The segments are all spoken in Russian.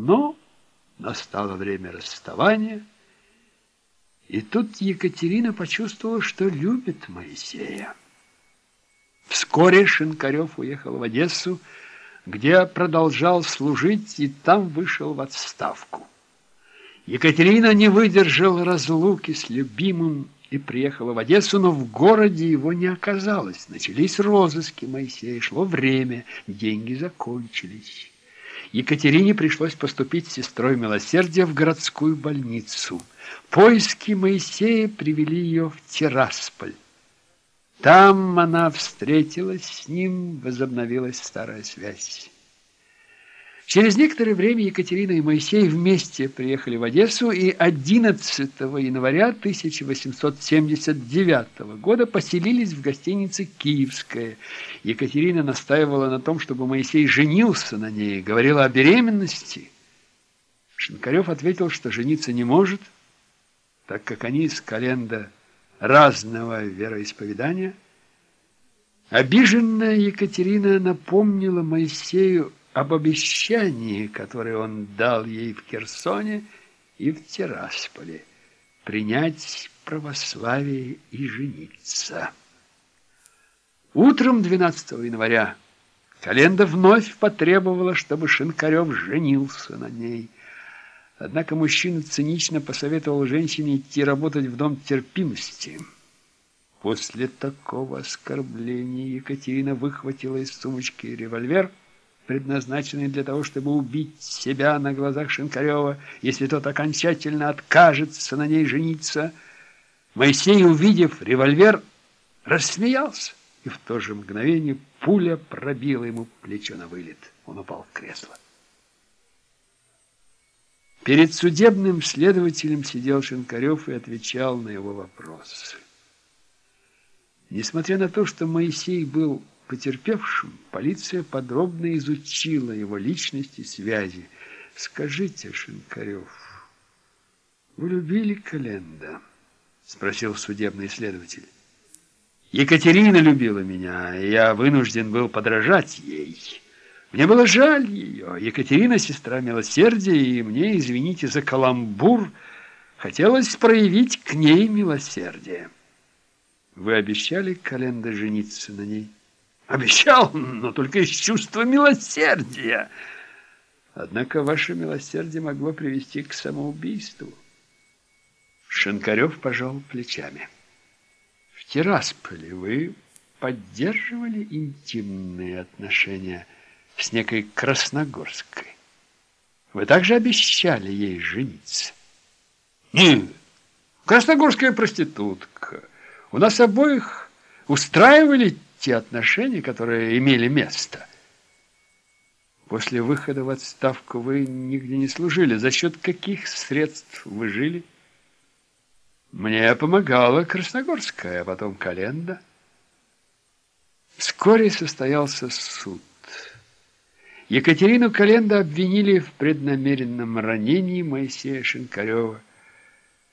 Но настало время расставания, и тут Екатерина почувствовала, что любит Моисея. Вскоре Шинкарев уехал в Одессу, где продолжал служить и там вышел в отставку. Екатерина не выдержала разлуки с любимым и приехала в Одессу, но в городе его не оказалось. Начались розыски Моисея, шло время, деньги закончились. Екатерине пришлось поступить с сестрой милосердия в городскую больницу. Поиски Моисея привели ее в Тирасполь. Там она встретилась с ним, возобновилась старая связь. Через некоторое время Екатерина и Моисей вместе приехали в Одессу и 11 января 1879 года поселились в гостинице «Киевская». Екатерина настаивала на том, чтобы Моисей женился на ней, говорила о беременности. Шинкарев ответил, что жениться не может, так как они с Календа разного вероисповедания. Обиженная Екатерина напомнила Моисею об обещании, которое он дал ей в Херсоне и в Тирасполе, принять православие и жениться. Утром 12 января Календа вновь потребовала, чтобы Шинкарев женился на ней – Однако мужчина цинично посоветовал женщине идти работать в дом терпимости. После такого оскорбления Екатерина выхватила из сумочки револьвер, предназначенный для того, чтобы убить себя на глазах Шинкарева, если тот окончательно откажется на ней жениться. Моисей, увидев револьвер, рассмеялся, и в то же мгновение пуля пробила ему плечо на вылет. Он упал в кресло. Перед судебным следователем сидел Шинкарев и отвечал на его вопросы. Несмотря на то, что Моисей был потерпевшим, полиция подробно изучила его личность и связи. «Скажите, Шинкарев, вы любили Календа?» — спросил судебный следователь. «Екатерина любила меня, и я вынужден был подражать ей». Мне было жаль ее. Екатерина – сестра милосердия, и мне, извините за каламбур, хотелось проявить к ней милосердие. Вы обещали Календа жениться на ней? Обещал, но только из чувства милосердия. Однако ваше милосердие могло привести к самоубийству. Шинкарев пожал плечами. В Тирасполе вы поддерживали интимные отношения – с некой Красногорской. Вы также обещали ей жениться? Нет, Красногорская проститутка. У нас обоих устраивали те отношения, которые имели место. После выхода в отставку вы нигде не служили. За счет каких средств вы жили? Мне помогала Красногорская, а потом Календа. Вскоре состоялся суд. Екатерину Календа обвинили в преднамеренном ранении Моисея Шинкарева.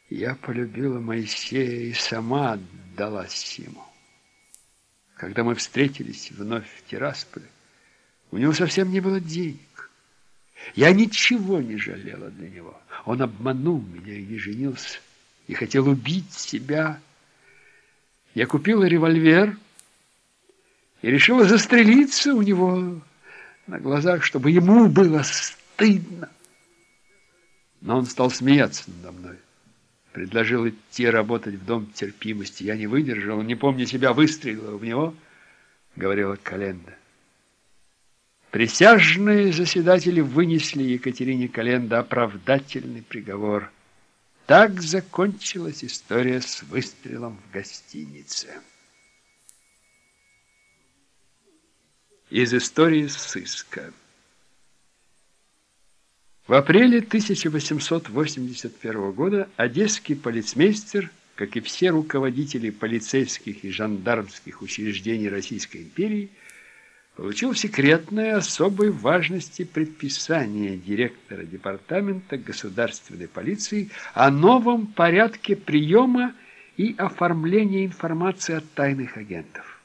Я полюбила Моисея и сама отдалась ему. Когда мы встретились вновь в Тирасполе, у него совсем не было денег. Я ничего не жалела для него. Он обманул меня и не женился, и хотел убить себя. Я купила револьвер и решила застрелиться у него на глазах, чтобы ему было стыдно. Но он стал смеяться надо мной. Предложил идти работать в дом терпимости. Я не выдержал, не помня себя, выстрелил в него, говорила Календа. Присяжные заседатели вынесли Екатерине Календа оправдательный приговор. Так закончилась история с выстрелом в гостинице. Из истории сыска. В апреле 1881 года одесский полицмейстер, как и все руководители полицейских и жандармских учреждений Российской империи, получил секретное особой важности предписание директора департамента государственной полиции о новом порядке приема и оформления информации от тайных агентов.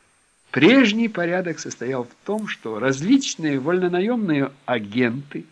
Прежний порядок состоял в том, что различные вольнонаемные агенты